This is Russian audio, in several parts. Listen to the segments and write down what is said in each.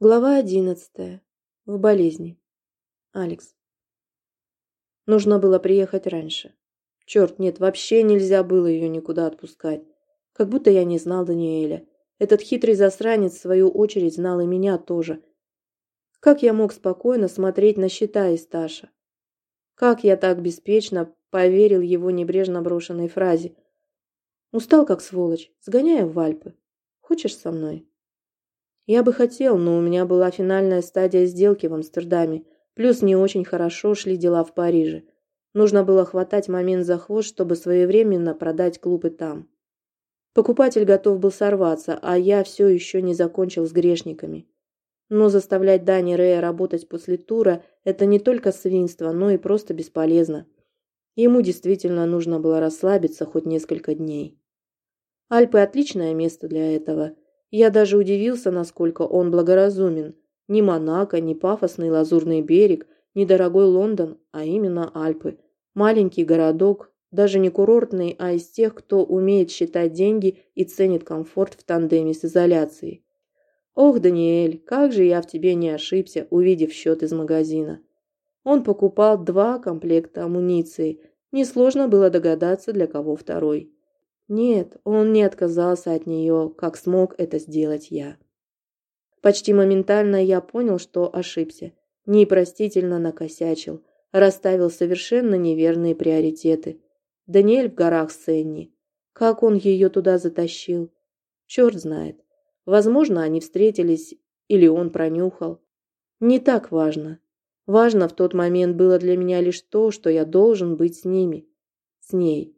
Глава одиннадцатая. В болезни. Алекс. Нужно было приехать раньше. Черт, нет, вообще нельзя было ее никуда отпускать. Как будто я не знал Даниэля. Этот хитрый засранец, в свою очередь, знал и меня тоже. Как я мог спокойно смотреть на счета из Таша? Как я так беспечно поверил его небрежно брошенной фразе? Устал, как сволочь. Сгоняю в Альпы. Хочешь со мной? Я бы хотел, но у меня была финальная стадия сделки в Амстердаме, плюс не очень хорошо шли дела в Париже. Нужно было хватать момент за хвост, чтобы своевременно продать клуб и там. Покупатель готов был сорваться, а я все еще не закончил с грешниками. Но заставлять Дани Рея работать после тура – это не только свинство, но и просто бесполезно. Ему действительно нужно было расслабиться хоть несколько дней. Альпы – отличное место для этого – я даже удивился, насколько он благоразумен. Ни Монако, ни пафосный лазурный берег, ни дорогой Лондон, а именно Альпы. Маленький городок, даже не курортный, а из тех, кто умеет считать деньги и ценит комфорт в тандеме с изоляцией. Ох, Даниэль, как же я в тебе не ошибся, увидев счет из магазина. Он покупал два комплекта амуниции. Несложно было догадаться, для кого второй. Нет, он не отказался от нее, как смог это сделать я. Почти моментально я понял, что ошибся. Непростительно накосячил. Расставил совершенно неверные приоритеты. Даниэль в горах с Энни. Как он ее туда затащил? Черт знает. Возможно, они встретились, или он пронюхал. Не так важно. Важно в тот момент было для меня лишь то, что я должен быть с ними. С ней.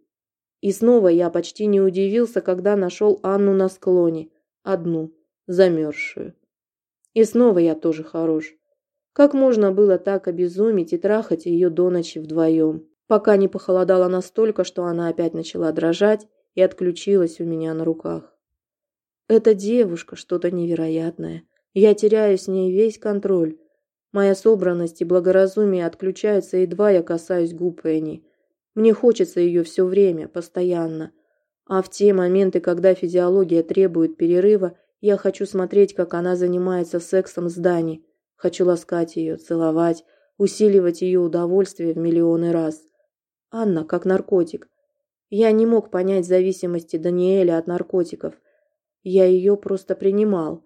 И снова я почти не удивился, когда нашел Анну на склоне. Одну, замерзшую. И снова я тоже хорош. Как можно было так обезумить и трахать ее до ночи вдвоем, пока не похолодало настолько, что она опять начала дрожать и отключилась у меня на руках. Эта девушка что-то невероятное. Я теряю с ней весь контроль. Моя собранность и благоразумие отключаются, едва я касаюсь губ Энни. Мне хочется ее все время, постоянно. А в те моменты, когда физиология требует перерыва, я хочу смотреть, как она занимается сексом с Дани. Хочу ласкать ее, целовать, усиливать ее удовольствие в миллионы раз. Анна как наркотик. Я не мог понять зависимости Даниэля от наркотиков. Я ее просто принимал.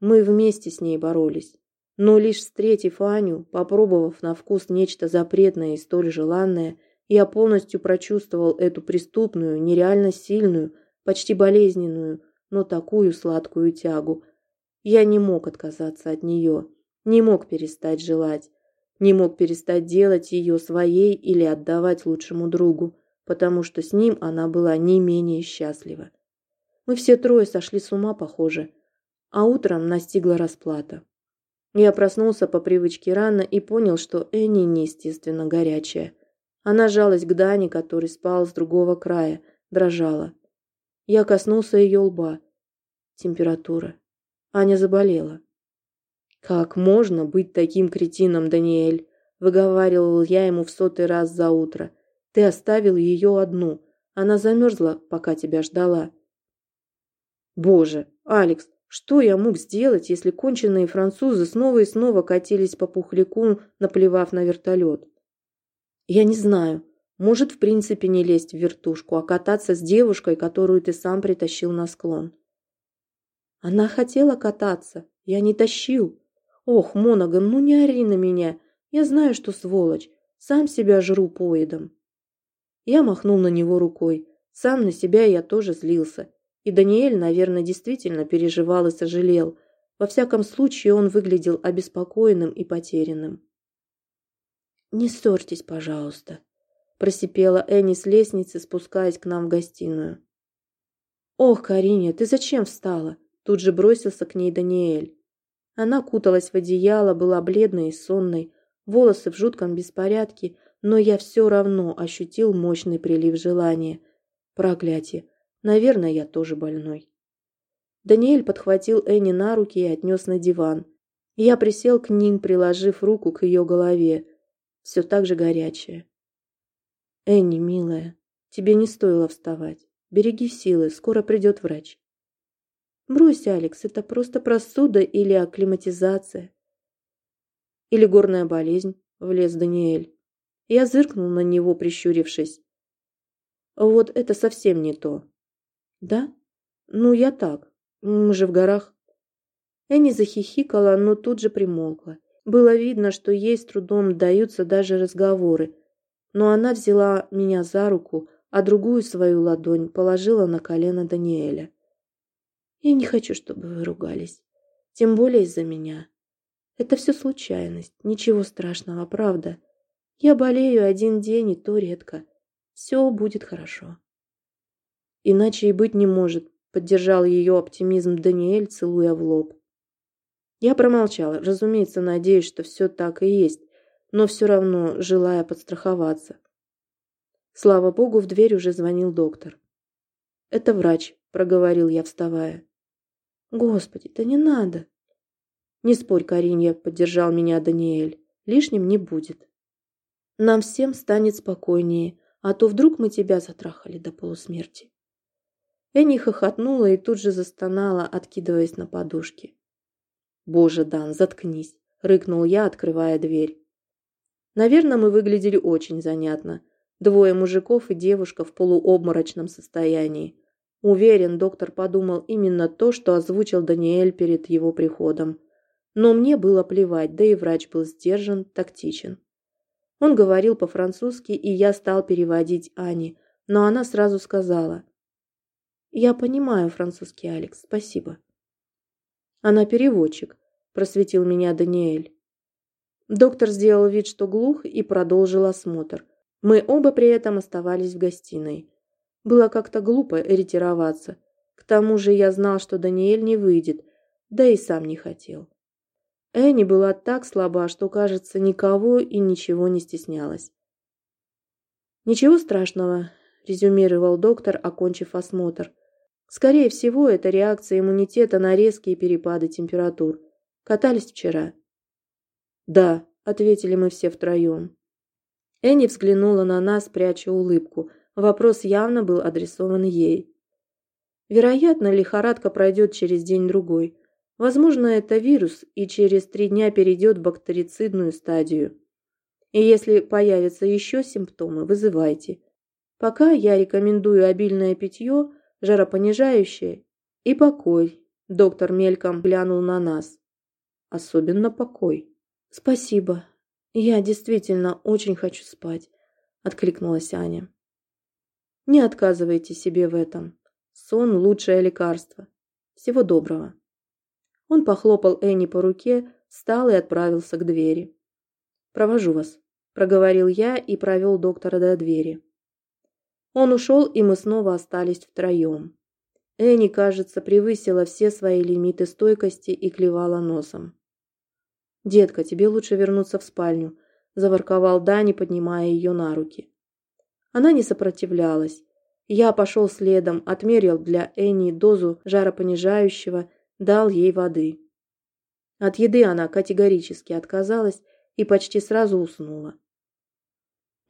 Мы вместе с ней боролись. Но лишь встретив Аню, попробовав на вкус нечто запретное и столь желанное – я полностью прочувствовал эту преступную, нереально сильную, почти болезненную, но такую сладкую тягу. Я не мог отказаться от нее, не мог перестать желать, не мог перестать делать ее своей или отдавать лучшему другу, потому что с ним она была не менее счастлива. Мы все трое сошли с ума, похоже, а утром настигла расплата. Я проснулся по привычке рано и понял, что Энни неестественно горячая – она жалась к Дане, который спал с другого края, дрожала. Я коснулся ее лба. Температура. Аня заболела. «Как можно быть таким кретином, Даниэль?» – выговаривал я ему в сотый раз за утро. «Ты оставил ее одну. Она замерзла, пока тебя ждала». «Боже, Алекс, что я мог сделать, если конченые французы снова и снова катились по пухляку, наплевав на вертолет?» Я не знаю. Может, в принципе, не лезть в вертушку, а кататься с девушкой, которую ты сам притащил на склон. Она хотела кататься. Я не тащил. Ох, Моноган, ну не ори на меня. Я знаю, что сволочь. Сам себя жру поедом. Я махнул на него рукой. Сам на себя я тоже злился. И Даниэль, наверное, действительно переживал и сожалел. Во всяком случае, он выглядел обеспокоенным и потерянным. «Не ссорьтесь, пожалуйста», – просипела Энни с лестницы, спускаясь к нам в гостиную. «Ох, Карине, ты зачем встала?» – тут же бросился к ней Даниэль. Она куталась в одеяло, была бледной и сонной, волосы в жутком беспорядке, но я все равно ощутил мощный прилив желания. Проклятие. Наверное, я тоже больной. Даниэль подхватил Энни на руки и отнес на диван. Я присел к ним, приложив руку к ее голове все так же горячее. «Энни, милая, тебе не стоило вставать. Береги силы, скоро придет врач». Брось, Алекс, это просто простуда или акклиматизация. Или горная болезнь, влез Даниэль. Я зыркнул на него, прищурившись. Вот это совсем не то. Да? Ну, я так. Мы же в горах. Энни захихикала, но тут же примолкла. Было видно, что ей с трудом даются даже разговоры. Но она взяла меня за руку, а другую свою ладонь положила на колено Даниэля. Я не хочу, чтобы вы ругались. Тем более из-за меня. Это все случайность. Ничего страшного, правда. Я болею один день, и то редко. Все будет хорошо. Иначе и быть не может, поддержал ее оптимизм Даниэль, целуя в лоб. Я промолчала, разумеется, надеясь, что все так и есть, но все равно желая подстраховаться. Слава богу, в дверь уже звонил доктор. «Это врач», — проговорил я, вставая. «Господи, да не надо!» «Не спорь, Каринья», — поддержал меня Даниэль. «Лишним не будет. Нам всем станет спокойнее, а то вдруг мы тебя затрахали до полусмерти». Энни хохотнула и тут же застонала, откидываясь на подушки. «Боже, Дан, заткнись!» – рыкнул я, открывая дверь. Наверное, мы выглядели очень занятно. Двое мужиков и девушка в полуобморочном состоянии. Уверен, доктор подумал именно то, что озвучил Даниэль перед его приходом. Но мне было плевать, да и врач был сдержан, тактичен. Он говорил по-французски, и я стал переводить Ане, но она сразу сказала. «Я понимаю французский, Алекс, спасибо». «Она переводчик», – просветил меня Даниэль. Доктор сделал вид, что глух, и продолжил осмотр. Мы оба при этом оставались в гостиной. Было как-то глупо ретироваться. К тому же я знал, что Даниэль не выйдет, да и сам не хотел. Энни была так слаба, что, кажется, никого и ничего не стеснялась. «Ничего страшного», – резюмировал доктор, окончив осмотр. «Скорее всего, это реакция иммунитета на резкие перепады температур. Катались вчера». «Да», – ответили мы все втроем. Энни взглянула на нас, пряча улыбку. Вопрос явно был адресован ей. Вероятно, лихорадка пройдет через день-другой. Возможно, это вирус и через три дня перейдет в бактерицидную стадию. И если появятся еще симптомы, вызывайте. Пока я рекомендую обильное питье, жаропонижающее и покой. Доктор мельком глянул на нас. Особенно покой. Спасибо. Я действительно очень хочу спать, откликнулась Аня. Не отказывайте себе в этом. Сон – лучшее лекарство. Всего доброго. Он похлопал Энни по руке, встал и отправился к двери. «Провожу вас», – проговорил я и провел доктора до двери. Он ушел, и мы снова остались втроем. Энни, кажется, превысила все свои лимиты стойкости и клевала носом. «Детка, тебе лучше вернуться в спальню», – заворковал Дани, поднимая ее на руки. Она не сопротивлялась. Я пошел следом, отмерил для Энни дозу жаропонижающего – дал ей воды. От еды она категорически отказалась и почти сразу уснула.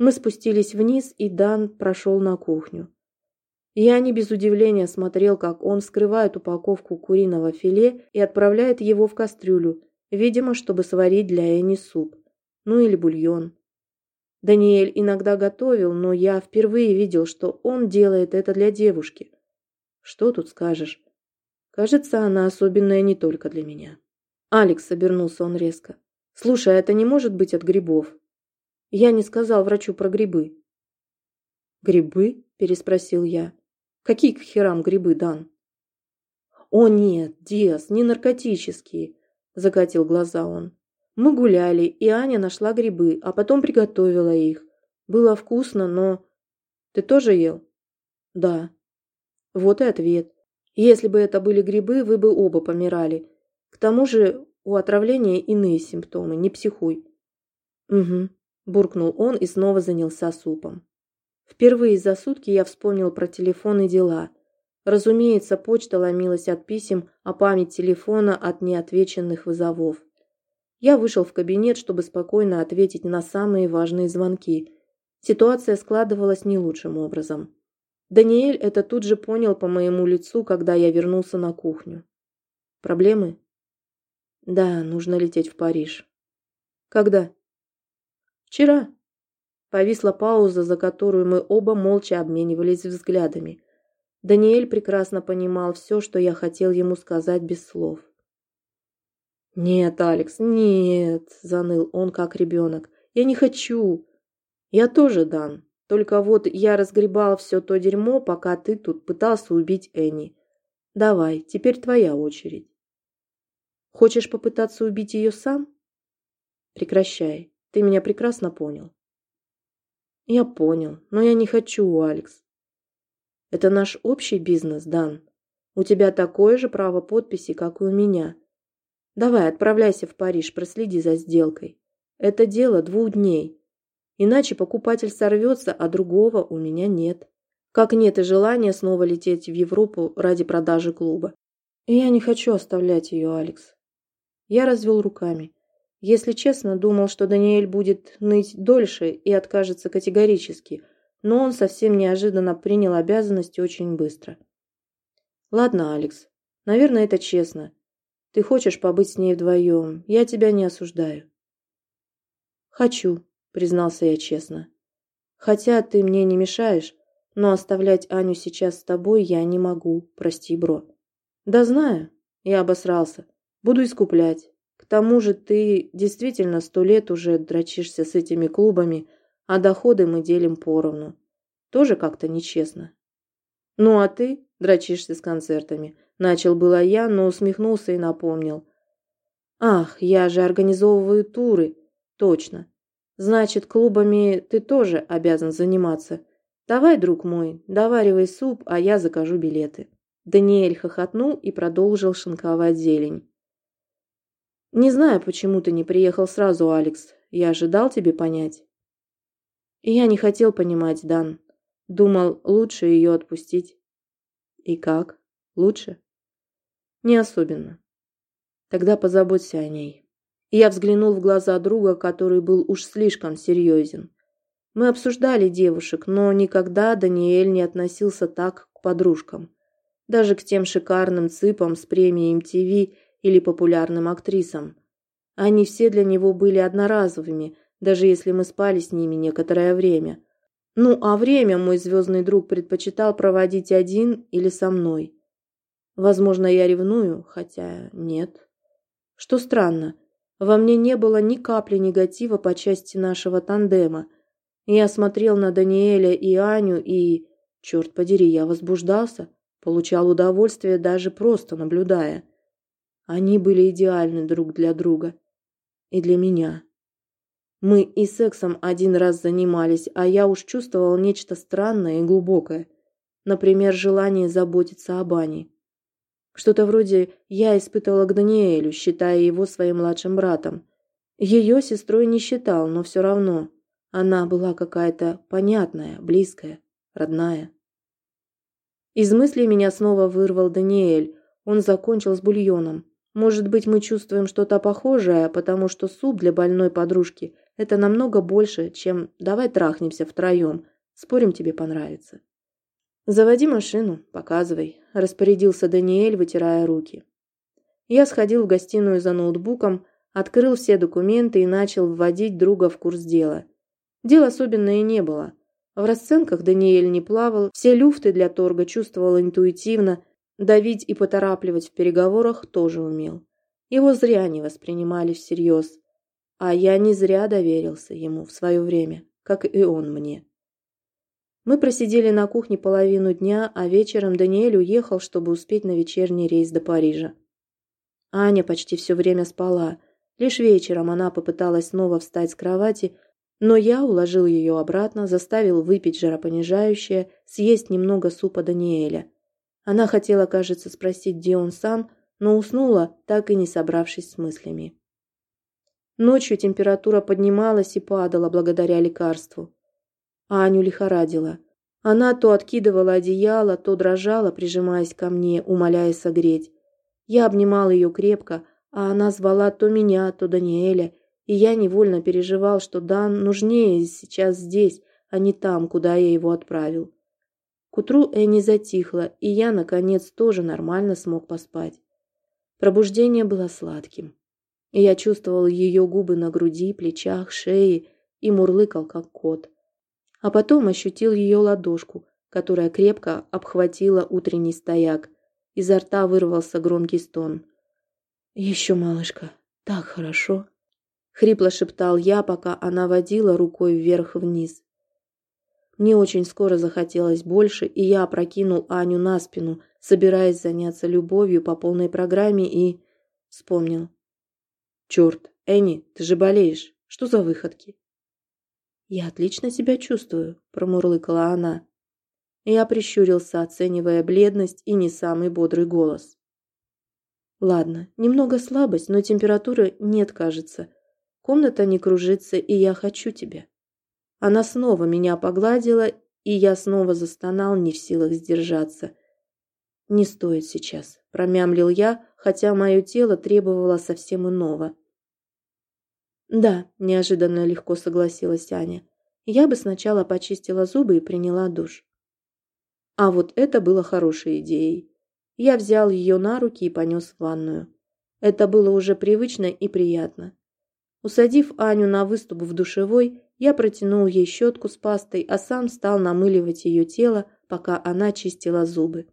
Мы спустились вниз, и Дан прошел на кухню. Я не без удивления смотрел, как он вскрывает упаковку куриного филе и отправляет его в кастрюлю, видимо, чтобы сварить для Эни суп, ну или бульон. Даниэль иногда готовил, но я впервые видел, что он делает это для девушки. Что тут скажешь? Кажется, она особенная не только для меня. Алекс, обернулся он резко. Слушай, а это не может быть от грибов? Я не сказал врачу про грибы. Грибы? Переспросил я. Какие к херам грибы, Дан? О нет, Диас, не наркотические, закатил глаза он. Мы гуляли, и Аня нашла грибы, а потом приготовила их. Было вкусно, но... Ты тоже ел? Да. Вот и ответ. Если бы это были грибы, вы бы оба помирали. К тому же у отравления иные симптомы, не психуй. Угу, буркнул он и снова занялся супом. Впервые за сутки я вспомнил про телефон и дела. Разумеется, почта ломилась от писем, а память телефона от неотвеченных вызовов. Я вышел в кабинет, чтобы спокойно ответить на самые важные звонки. Ситуация складывалась не лучшим образом. Даниэль это тут же понял по моему лицу, когда я вернулся на кухню. Проблемы? Да, нужно лететь в Париж. Когда? Вчера. Повисла пауза, за которую мы оба молча обменивались взглядами. Даниэль прекрасно понимал все, что я хотел ему сказать без слов. «Нет, Алекс, нет!» – заныл он, как ребенок. «Я не хочу!» «Я тоже, Дан. Только вот я разгребал все то дерьмо, пока ты тут пытался убить Энни. Давай, теперь твоя очередь. Хочешь попытаться убить ее сам? Прекращай. Ты меня прекрасно понял. Я понял, но я не хочу, Алекс. Это наш общий бизнес, Дан. У тебя такое же право подписи, как и у меня. Давай, отправляйся в Париж, проследи за сделкой. Это дело двух дней. Иначе покупатель сорвется, а другого у меня нет. Как нет и желания снова лететь в Европу ради продажи клуба. И я не хочу оставлять ее, Алекс. Я развел руками. Если честно, думал, что Даниэль будет ныть дольше и откажется категорически, но он совсем неожиданно принял обязанности очень быстро. Ладно, Алекс, наверное, это честно. Ты хочешь побыть с ней вдвоем, я тебя не осуждаю. Хочу, признался я честно. Хотя ты мне не мешаешь, но оставлять Аню сейчас с тобой я не могу, прости, бро. Да знаю, я обосрался. Буду искуплять. К тому же ты действительно сто лет уже дрочишься с этими клубами, а доходы мы делим поровну. Тоже как-то нечестно. Ну а ты дрочишься с концертами. Начал было я, но усмехнулся и напомнил. Ах, я же организовываю туры. Точно. Значит, клубами ты тоже обязан заниматься. Давай, друг мой, доваривай суп, а я закажу билеты. Даниэль хохотнул и продолжил шинковать зелень. Не знаю, почему ты не приехал сразу, Алекс. Я ожидал тебе понять. Я не хотел понимать, Дан. Думал, лучше ее отпустить. И как? Лучше? Не особенно. Тогда позаботься о ней. Я взглянул в глаза друга, который был уж слишком серьезен. Мы обсуждали девушек, но никогда Даниэль не относился так к подружкам. Даже к тем шикарным цыпам с премией MTV или популярным актрисам. Они все для него были одноразовыми, даже если мы спали с ними некоторое время. Ну, а время мой звездный друг предпочитал проводить один или со мной. Возможно, я ревную, хотя нет. Что странно, во мне не было ни капли негатива по части нашего тандема. Я смотрел на Даниэля и Аню и, черт подери, я возбуждался, получал удовольствие даже просто наблюдая. Они были идеальны друг для друга. И для меня. Мы и сексом один раз занимались, а я уж чувствовал нечто странное и глубокое. Например, желание заботиться об Ане. Что-то вроде я испытывала к Даниэлю, считая его своим младшим братом. Ее сестрой не считал, но все равно. Она была какая-то понятная, близкая, родная. Из мыслей меня снова вырвал Даниэль. Он закончил с бульоном. Может быть, мы чувствуем что-то похожее, потому что суп для больной подружки – это намного больше, чем «давай трахнемся втроем, спорим, тебе понравится». «Заводи машину, показывай», – распорядился Даниэль, вытирая руки. Я сходил в гостиную за ноутбуком, открыл все документы и начал вводить друга в курс дела. Дел особенно и не было. В расценках Даниэль не плавал, все люфты для торга чувствовал интуитивно, давить и поторапливать в переговорах тоже умел. Его зря не воспринимали всерьез. А я не зря доверился ему в свое время, как и он мне. Мы просидели на кухне половину дня, а вечером Даниэль уехал, чтобы успеть на вечерний рейс до Парижа. Аня почти все время спала. Лишь вечером она попыталась снова встать с кровати, но я уложил ее обратно, заставил выпить жаропонижающее, съесть немного супа Даниэля. Она хотела, кажется, спросить, где он сам, но уснула, так и не собравшись с мыслями. Ночью температура поднималась и падала благодаря лекарству. Аню лихорадила. Она то откидывала одеяло, то дрожала, прижимаясь ко мне, умоляя согреть. Я обнимал ее крепко, а она звала то меня, то Даниэля, и я невольно переживал, что Дан нужнее сейчас здесь, а не там, куда я его отправил. К утру Энни затихла, и я, наконец, тоже нормально смог поспать. Пробуждение было сладким. И я чувствовал ее губы на груди, плечах, шее и мурлыкал, как кот. А потом ощутил ее ладошку, которая крепко обхватила утренний стояк. Изо рта вырвался громкий стон. «Еще, малышка, так хорошо!» Хрипло шептал я, пока она водила рукой вверх-вниз. Мне очень скоро захотелось больше, и я опрокинул Аню на спину, собираясь заняться любовью по полной программе, и... Вспомнил. «Черт, Энни, ты же болеешь. Что за выходки?» «Я отлично себя чувствую», – промурлыкала она. Я прищурился, оценивая бледность и не самый бодрый голос. «Ладно, немного слабость, но температуры нет, кажется. Комната не кружится, и я хочу тебя». Она снова меня погладила, и я снова застонал, не в силах сдержаться. «Не стоит сейчас», – промямлил я, хотя мое тело требовало совсем иного. «Да», – неожиданно легко согласилась Аня. «Я бы сначала почистила зубы и приняла душ». А вот это было хорошей идеей. Я взял ее на руки и понес в ванную. Это было уже привычно и приятно. Усадив Аню на выступ в душевой, я протянул ей щетку с пастой, а сам стал намыливать ее тело, пока она чистила зубы.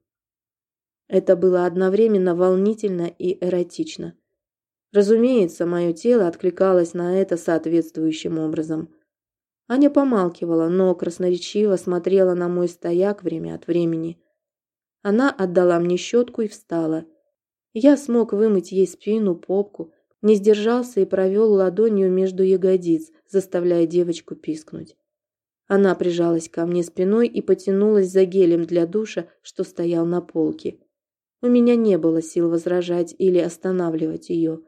Это было одновременно волнительно и эротично. Разумеется, мое тело откликалось на это соответствующим образом. Аня помалкивала, но красноречиво смотрела на мой стояк время от времени. Она отдала мне щетку и встала. Я смог вымыть ей спину, попку, не сдержался и провел ладонью между ягодиц, заставляя девочку пискнуть. Она прижалась ко мне спиной и потянулась за гелем для душа, что стоял на полке. У меня не было сил возражать или останавливать ее.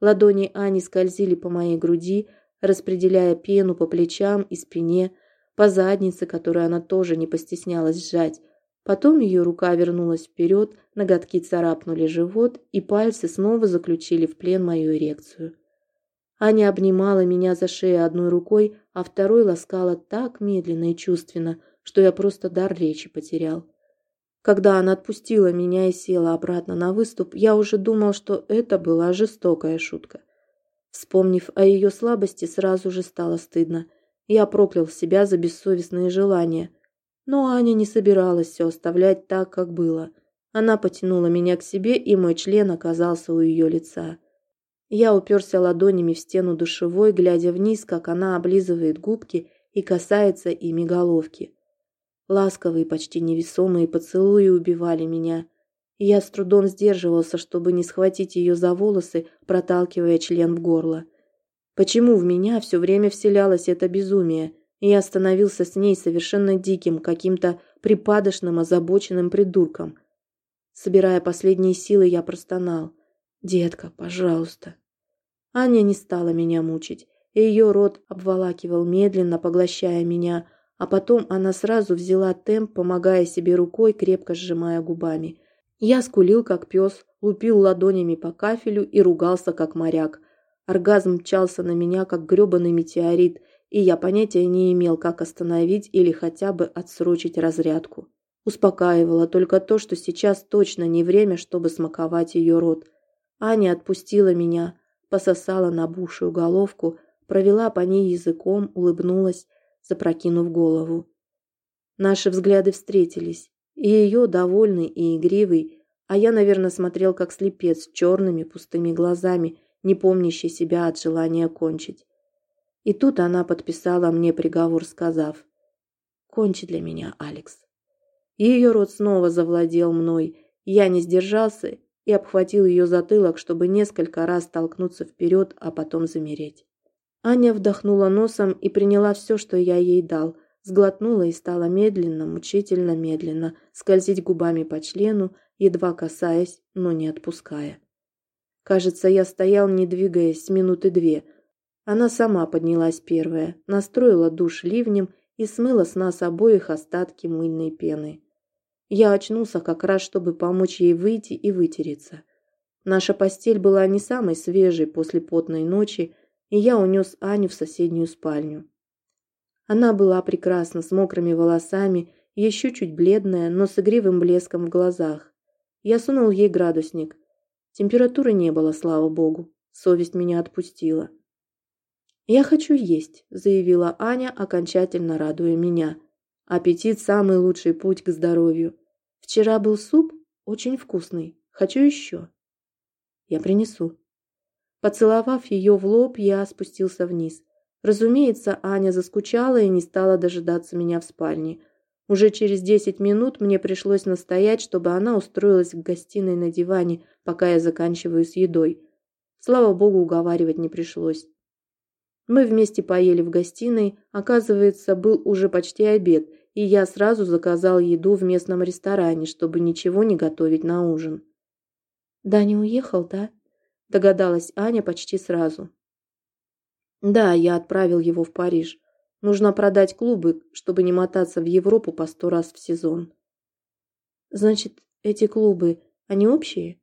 Ладони Ани скользили по моей груди, распределяя пену по плечам и спине, по заднице, которую она тоже не постеснялась сжать, Потом ее рука вернулась вперед, ноготки царапнули живот, и пальцы снова заключили в плен мою эрекцию. Аня обнимала меня за шею одной рукой, а второй ласкала так медленно и чувственно, что я просто дар речи потерял. Когда она отпустила меня и села обратно на выступ, я уже думал, что это была жестокая шутка. Вспомнив о ее слабости, сразу же стало стыдно. Я проклял себя за бессовестные желания. Но Аня не собиралась все оставлять так, как было. Она потянула меня к себе, и мой член оказался у ее лица. Я уперся ладонями в стену душевой, глядя вниз, как она облизывает губки и касается ими головки. Ласковые, почти невесомые поцелуи убивали меня. я с трудом сдерживался, чтобы не схватить ее за волосы, проталкивая член в горло. Почему в меня все время вселялось это безумие – я становился с ней совершенно диким, каким-то припадочным, озабоченным придурком. Собирая последние силы, я простонал. «Детка, пожалуйста». Аня не стала меня мучить, ее рот обволакивал медленно, поглощая меня, а потом она сразу взяла темп, помогая себе рукой, крепко сжимая губами. Я скулил, как пес, лупил ладонями по кафелю и ругался, как моряк. Оргазм мчался на меня, как гребаный метеорит – и я понятия не имел, как остановить или хотя бы отсрочить разрядку. Успокаивало только то, что сейчас точно не время, чтобы смаковать ее рот. Аня отпустила меня, пососала набухшую головку, провела по ней языком, улыбнулась, запрокинув голову. Наши взгляды встретились, и ее довольный и игривый, а я, наверное, смотрел как слепец черными пустыми глазами, не помнящий себя от желания кончить. И тут она подписала мне приговор, сказав «Кончи для меня, Алекс». Ее рот снова завладел мной. Я не сдержался и обхватил ее затылок, чтобы несколько раз толкнуться вперед, а потом замереть. Аня вдохнула носом и приняла все, что я ей дал, сглотнула и стала медленно, мучительно медленно скользить губами по члену, едва касаясь, но не отпуская. Кажется, я стоял, не двигаясь, минуты две – она сама поднялась первая, настроила душ ливнем и смыла с нас обоих остатки мыльной пены. Я очнулся как раз, чтобы помочь ей выйти и вытереться. Наша постель была не самой свежей после потной ночи, и я унес Аню в соседнюю спальню. Она была прекрасна, с мокрыми волосами еще чуть бледная, но с игривым блеском в глазах. Я сунул ей градусник. Температуры не было, слава богу. Совесть меня отпустила. «Я хочу есть», – заявила Аня, окончательно радуя меня. «Аппетит – самый лучший путь к здоровью. Вчера был суп, очень вкусный. Хочу еще». «Я принесу». Поцеловав ее в лоб, я спустился вниз. Разумеется, Аня заскучала и не стала дожидаться меня в спальне. Уже через десять минут мне пришлось настоять, чтобы она устроилась в гостиной на диване, пока я заканчиваю с едой. Слава богу, уговаривать не пришлось. Мы вместе поели в гостиной, оказывается, был уже почти обед, и я сразу заказал еду в местном ресторане, чтобы ничего не готовить на ужин. «Даня уехал, да?» – догадалась Аня почти сразу. «Да, я отправил его в Париж. Нужно продать клубы, чтобы не мотаться в Европу по сто раз в сезон». «Значит, эти клубы, они общие?»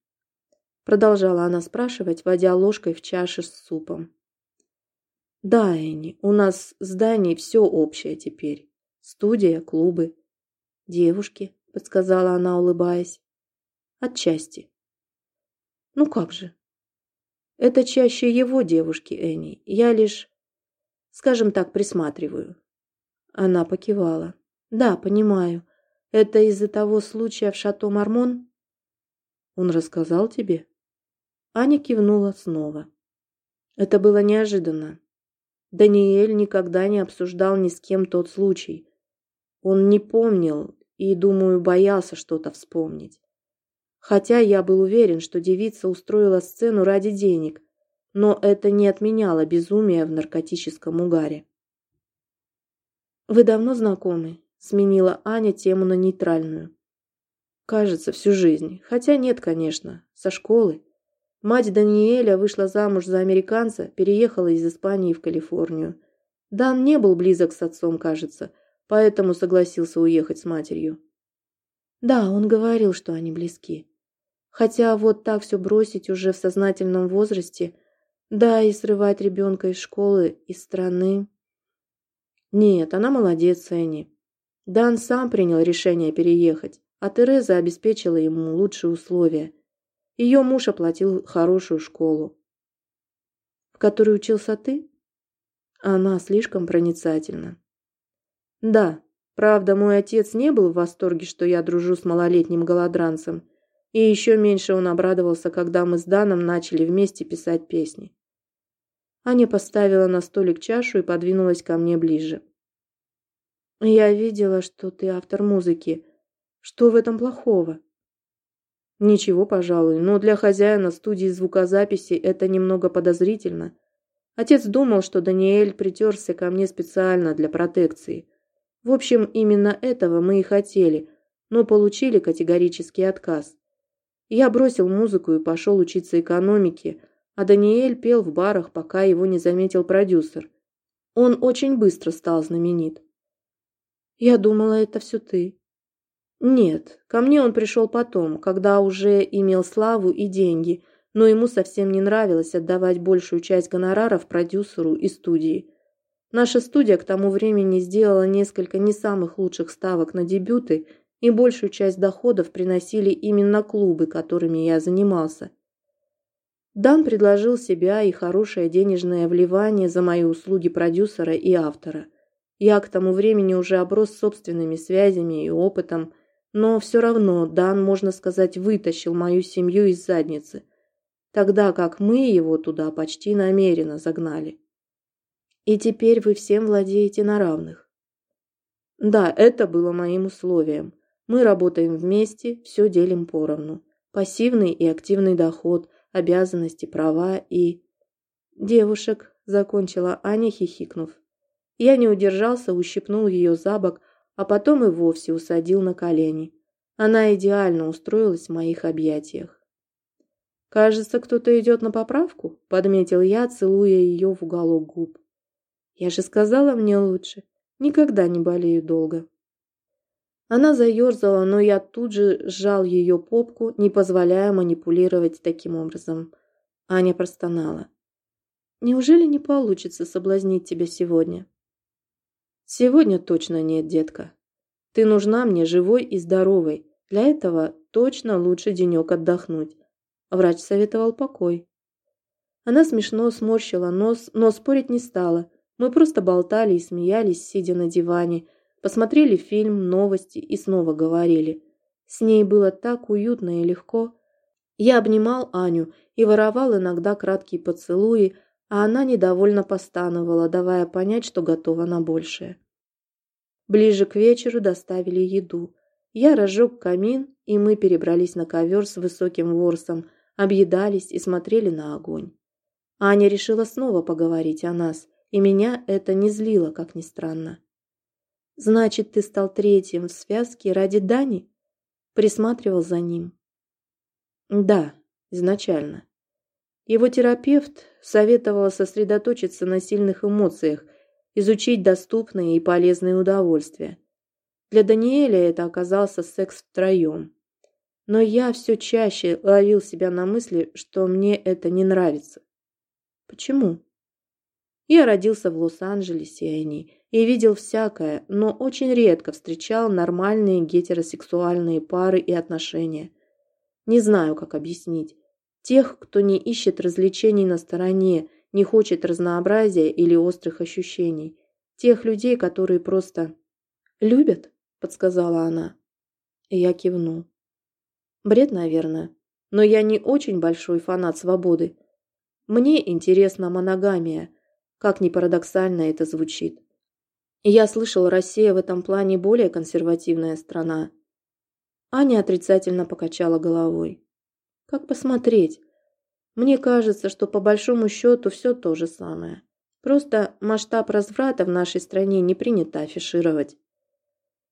Продолжала она спрашивать, водя ложкой в чаше с супом. Да, Энни, у нас здание все общее теперь. Студия, клубы. Девушки, подсказала она, улыбаясь. Отчасти. Ну как же? Это чаще его девушки, Энни. Я лишь, скажем так, присматриваю. Она покивала. Да, понимаю. Это из-за того случая в Шато Мармон? Он рассказал тебе? Аня кивнула снова. Это было неожиданно. Даниэль никогда не обсуждал ни с кем тот случай. Он не помнил и, думаю, боялся что-то вспомнить. Хотя я был уверен, что девица устроила сцену ради денег, но это не отменяло безумия в наркотическом угаре. «Вы давно знакомы?» – сменила Аня тему на нейтральную. «Кажется, всю жизнь. Хотя нет, конечно. Со школы. Мать Даниэля вышла замуж за американца, переехала из Испании в Калифорнию. Дан не был близок с отцом, кажется, поэтому согласился уехать с матерью. Да, он говорил, что они близки. Хотя вот так все бросить уже в сознательном возрасте, да и срывать ребенка из школы, из страны. Нет, она молодец, Энни. Дан сам принял решение переехать, а Тереза обеспечила ему лучшие условия – ее муж оплатил хорошую школу. В которой учился ты? Она слишком проницательна. Да, правда, мой отец не был в восторге, что я дружу с малолетним голодранцем, и еще меньше он обрадовался, когда мы с Даном начали вместе писать песни. Аня поставила на столик чашу и подвинулась ко мне ближе. «Я видела, что ты автор музыки. Что в этом плохого?» Ничего, пожалуй, но для хозяина студии звукозаписи это немного подозрительно. Отец думал, что Даниэль притерся ко мне специально для протекции. В общем, именно этого мы и хотели, но получили категорический отказ. Я бросил музыку и пошел учиться экономике, а Даниэль пел в барах, пока его не заметил продюсер. Он очень быстро стал знаменит. «Я думала, это все ты», нет, ко мне он пришел потом, когда уже имел славу и деньги, но ему совсем не нравилось отдавать большую часть гонораров продюсеру и студии. Наша студия к тому времени сделала несколько не самых лучших ставок на дебюты, и большую часть доходов приносили именно клубы, которыми я занимался. Дан предложил себя и хорошее денежное вливание за мои услуги продюсера и автора. Я к тому времени уже оброс собственными связями и опытом – но все равно Дан, можно сказать, вытащил мою семью из задницы, тогда как мы его туда почти намеренно загнали. И теперь вы всем владеете на равных. Да, это было моим условием. Мы работаем вместе, все делим поровну. Пассивный и активный доход, обязанности, права и... Девушек, закончила Аня, хихикнув. Я не удержался, ущипнул ее за бок, а потом и вовсе усадил на колени. Она идеально устроилась в моих объятиях. «Кажется, кто-то идет на поправку», – подметил я, целуя ее в уголок губ. «Я же сказала мне лучше. Никогда не болею долго». Она заерзала, но я тут же сжал ее попку, не позволяя манипулировать таким образом. Аня простонала. «Неужели не получится соблазнить тебя сегодня?» Сегодня точно нет, детка. Ты нужна мне живой и здоровой. Для этого точно лучше денек отдохнуть. Врач советовал покой. Она смешно сморщила нос, но спорить не стала. Мы просто болтали и смеялись, сидя на диване, посмотрели фильм, новости и снова говорили. С ней было так уютно и легко. Я обнимал Аню и воровал иногда краткие поцелуи, а она недовольно постановала, давая понять, что готова на большее. Ближе к вечеру доставили еду. Я разжег камин, и мы перебрались на ковер с высоким ворсом, объедались и смотрели на огонь. Аня решила снова поговорить о нас, и меня это не злило, как ни странно. «Значит, ты стал третьим в связке ради Дани?» Присматривал за ним. «Да, изначально. Его терапевт советовал сосредоточиться на сильных эмоциях, изучить доступные и полезные удовольствия. Для Даниэля это оказался секс втроем. Но я все чаще ловил себя на мысли, что мне это не нравится. Почему? Я родился в Лос-Анджелесе, Энни, и видел всякое, но очень редко встречал нормальные гетеросексуальные пары и отношения. Не знаю, как объяснить. Тех, кто не ищет развлечений на стороне, не хочет разнообразия или острых ощущений. Тех людей, которые просто любят, подсказала она. И я кивнул. Бред, наверное. Но я не очень большой фанат свободы. Мне интересна моногамия, как ни парадоксально это звучит. Я слышал, Россия в этом плане более консервативная страна. Аня отрицательно покачала головой. Как посмотреть? Мне кажется, что по большому счету все то же самое. Просто масштаб разврата в нашей стране не принято афишировать.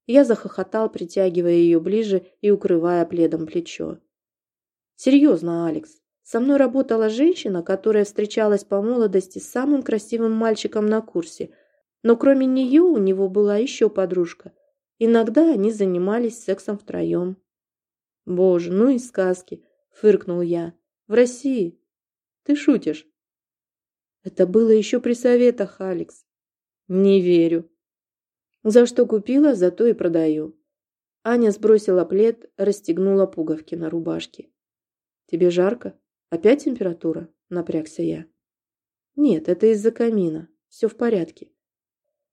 Я захохотал, притягивая ее ближе и укрывая пледом плечо. Серьезно, Алекс, со мной работала женщина, которая встречалась по молодости с самым красивым мальчиком на курсе, но кроме нее у него была еще подружка. Иногда они занимались сексом втроем. «Боже, ну и сказки!» – фыркнул я. «В России? Ты шутишь?» «Это было еще при советах, Алекс». «Не верю». «За что купила, зато и продаю». Аня сбросила плед, расстегнула пуговки на рубашке. «Тебе жарко?» «Опять температура?» – напрягся я. «Нет, это из-за камина. Все в порядке».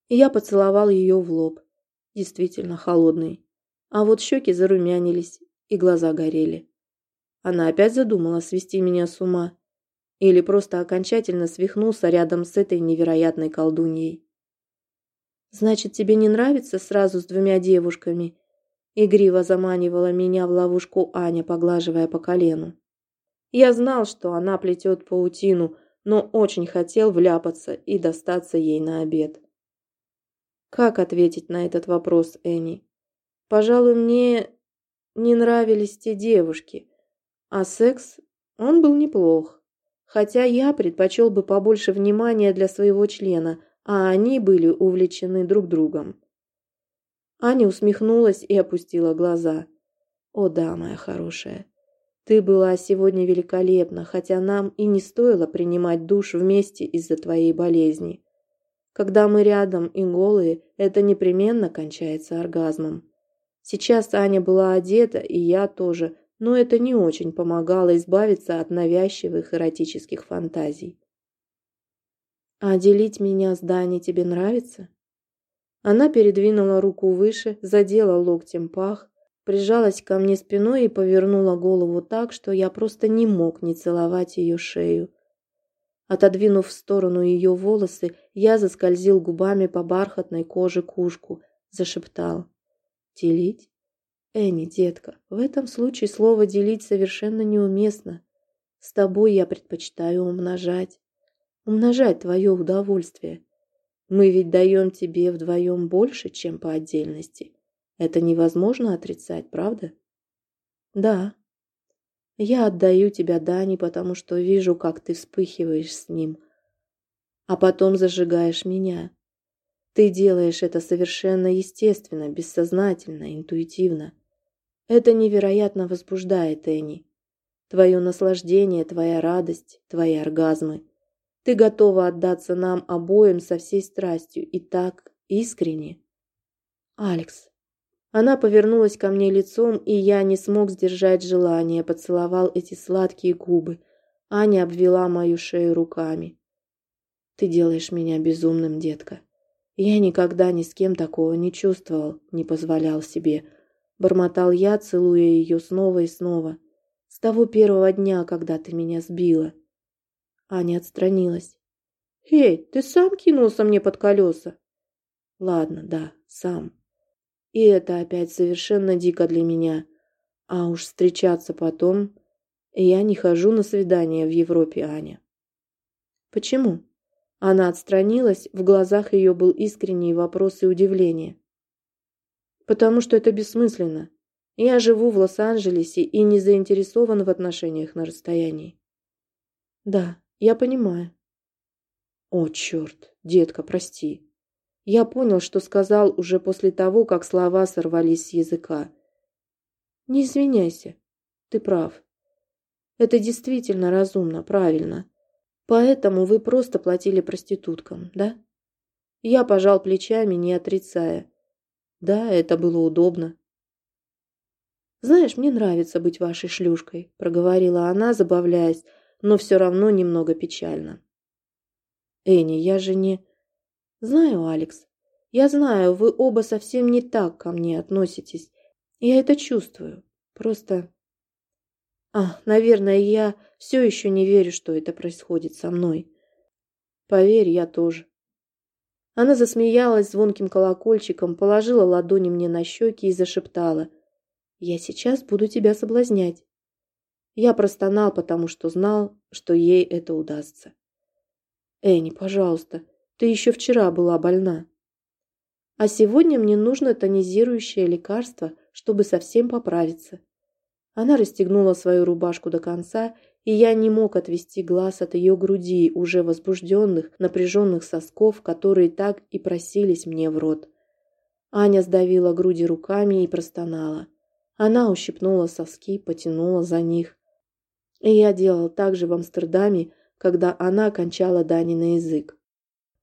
Я поцеловал ее в лоб. Действительно холодный. А вот щеки зарумянились, и глаза горели. Она опять задумала свести меня с ума. Или просто окончательно свихнулся рядом с этой невероятной колдуньей. «Значит, тебе не нравится сразу с двумя девушками?» Игриво заманивала меня в ловушку Аня, поглаживая по колену. Я знал, что она плетет паутину, но очень хотел вляпаться и достаться ей на обед. Как ответить на этот вопрос, Энни? Пожалуй, мне не нравились те девушки, а секс, он был неплох. Хотя я предпочел бы побольше внимания для своего члена, а они были увлечены друг другом. Аня усмехнулась и опустила глаза. «О да, моя хорошая, ты была сегодня великолепна, хотя нам и не стоило принимать душ вместе из-за твоей болезни. Когда мы рядом и голые, это непременно кончается оргазмом. Сейчас Аня была одета, и я тоже, но это не очень помогало избавиться от навязчивых эротических фантазий. «А делить меня с Даней тебе нравится?» Она передвинула руку выше, задела локтем пах, прижалась ко мне спиной и повернула голову так, что я просто не мог не целовать ее шею. Отодвинув в сторону ее волосы, я заскользил губами по бархатной коже кушку, зашептал. «Делить? Энни, детка, в этом случае слово «делить» совершенно неуместно. С тобой я предпочитаю умножать. Умножать твое удовольствие. Мы ведь даем тебе вдвоем больше, чем по отдельности. Это невозможно отрицать, правда? Да. Я отдаю тебя Дани, потому что вижу, как ты вспыхиваешь с ним, а потом зажигаешь меня. Ты делаешь это совершенно естественно, бессознательно, интуитивно. Это невероятно возбуждает, Энни. Твое наслаждение, твоя радость, твои оргазмы. Ты готова отдаться нам обоим со всей страстью и так искренне. Алекс, Она повернулась ко мне лицом, и я не смог сдержать желание, поцеловал эти сладкие губы. Аня обвела мою шею руками. «Ты делаешь меня безумным, детка. Я никогда ни с кем такого не чувствовал, не позволял себе». Бормотал я, целуя ее снова и снова. «С того первого дня, когда ты меня сбила». Аня отстранилась. «Эй, ты сам кинулся мне под колеса?» «Ладно, да, сам. И это опять совершенно дико для меня. А уж встречаться потом... Я не хожу на свидания в Европе, Аня. Почему? Она отстранилась, в глазах ее был искренний вопрос и удивление. Потому что это бессмысленно. Я живу в Лос-Анджелесе и не заинтересован в отношениях на расстоянии. Да, я понимаю. О, черт, детка, прости. Я понял, что сказал уже после того, как слова сорвались с языка. Не извиняйся. Ты прав. Это действительно разумно, правильно. Поэтому вы просто платили проституткам, да? Я пожал плечами, не отрицая. Да, это было удобно. «Знаешь, мне нравится быть вашей шлюшкой», — проговорила она, забавляясь, но все равно немного печально. «Энни, я же не...» Знаю, Алекс. Я знаю, вы оба совсем не так ко мне относитесь. Я это чувствую. Просто... А, наверное, я все еще не верю, что это происходит со мной. Поверь, я тоже. Она засмеялась звонким колокольчиком, положила ладони мне на щеки и зашептала. «Я сейчас буду тебя соблазнять». Я простонал, потому что знал, что ей это удастся. «Энни, пожалуйста, ты еще вчера была больна. А сегодня мне нужно тонизирующее лекарство, чтобы совсем поправиться. Она расстегнула свою рубашку до конца, и я не мог отвести глаз от ее груди, уже возбужденных, напряженных сосков, которые так и просились мне в рот. Аня сдавила груди руками и простонала. Она ущипнула соски, потянула за них. И я делал так же в Амстердаме, когда она кончала Дани на язык.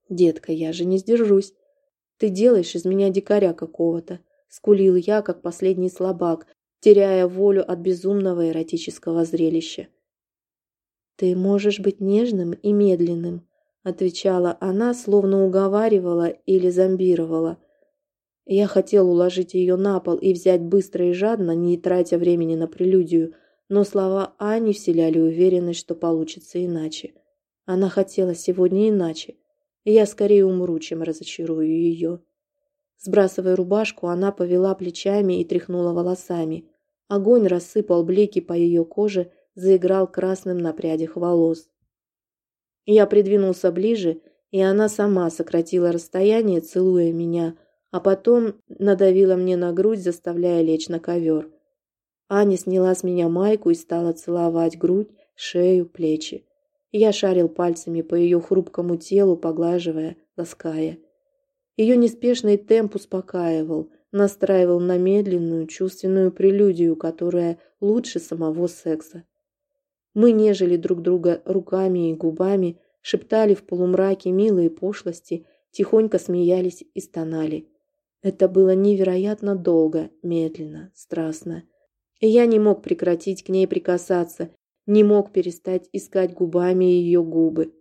«Детка, я же не сдержусь. Ты делаешь из меня дикаря какого-то», — скулил я, как последний слабак, теряя волю от безумного эротического зрелища. «Ты можешь быть нежным и медленным», — отвечала она, словно уговаривала или зомбировала. Я хотел уложить ее на пол и взять быстро и жадно, не тратя времени на прелюдию, но слова Ани вселяли уверенность, что получится иначе. Она хотела сегодня иначе я скорее умру, чем разочарую ее. Сбрасывая рубашку, она повела плечами и тряхнула волосами. Огонь рассыпал блики по ее коже, заиграл красным на прядях волос. Я придвинулся ближе, и она сама сократила расстояние, целуя меня, а потом надавила мне на грудь, заставляя лечь на ковер. Аня сняла с меня майку и стала целовать грудь, шею, плечи. Я шарил пальцами по ее хрупкому телу, поглаживая, лаская. Ее неспешный темп успокаивал, настраивал на медленную, чувственную прелюдию, которая лучше самого секса. Мы нежели друг друга руками и губами, шептали в полумраке милые пошлости, тихонько смеялись и стонали. Это было невероятно долго, медленно, страстно. И я не мог прекратить к ней прикасаться, не мог перестать искать губами ее губы.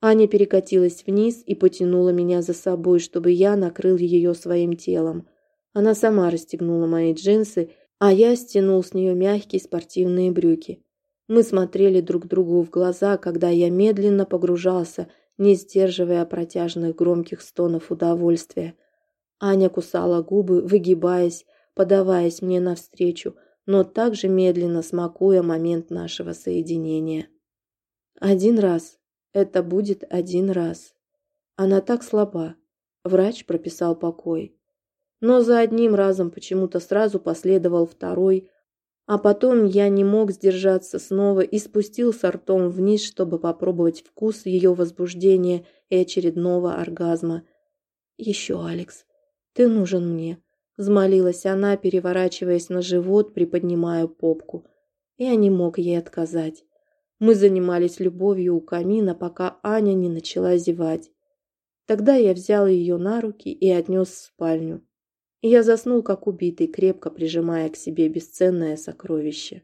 Аня перекатилась вниз и потянула меня за собой, чтобы я накрыл ее своим телом. Она сама расстегнула мои джинсы, а я стянул с нее мягкие спортивные брюки. Мы смотрели друг другу в глаза, когда я медленно погружался, не сдерживая протяжных громких стонов удовольствия. Аня кусала губы, выгибаясь, подаваясь мне навстречу, но также медленно смакуя момент нашего соединения. Один раз. Это будет один раз. Она так слаба. Врач прописал покой. Но за одним разом почему-то сразу последовал второй, а потом я не мог сдержаться снова и спустился ртом вниз, чтобы попробовать вкус ее возбуждения и очередного оргазма. «Еще, Алекс, ты нужен мне. Взмолилась она, переворачиваясь на живот, приподнимая попку. Я не мог ей отказать. Мы занимались любовью у камина, пока Аня не начала зевать. Тогда я взял ее на руки и отнес в спальню. И я заснул, как убитый, крепко прижимая к себе бесценное сокровище.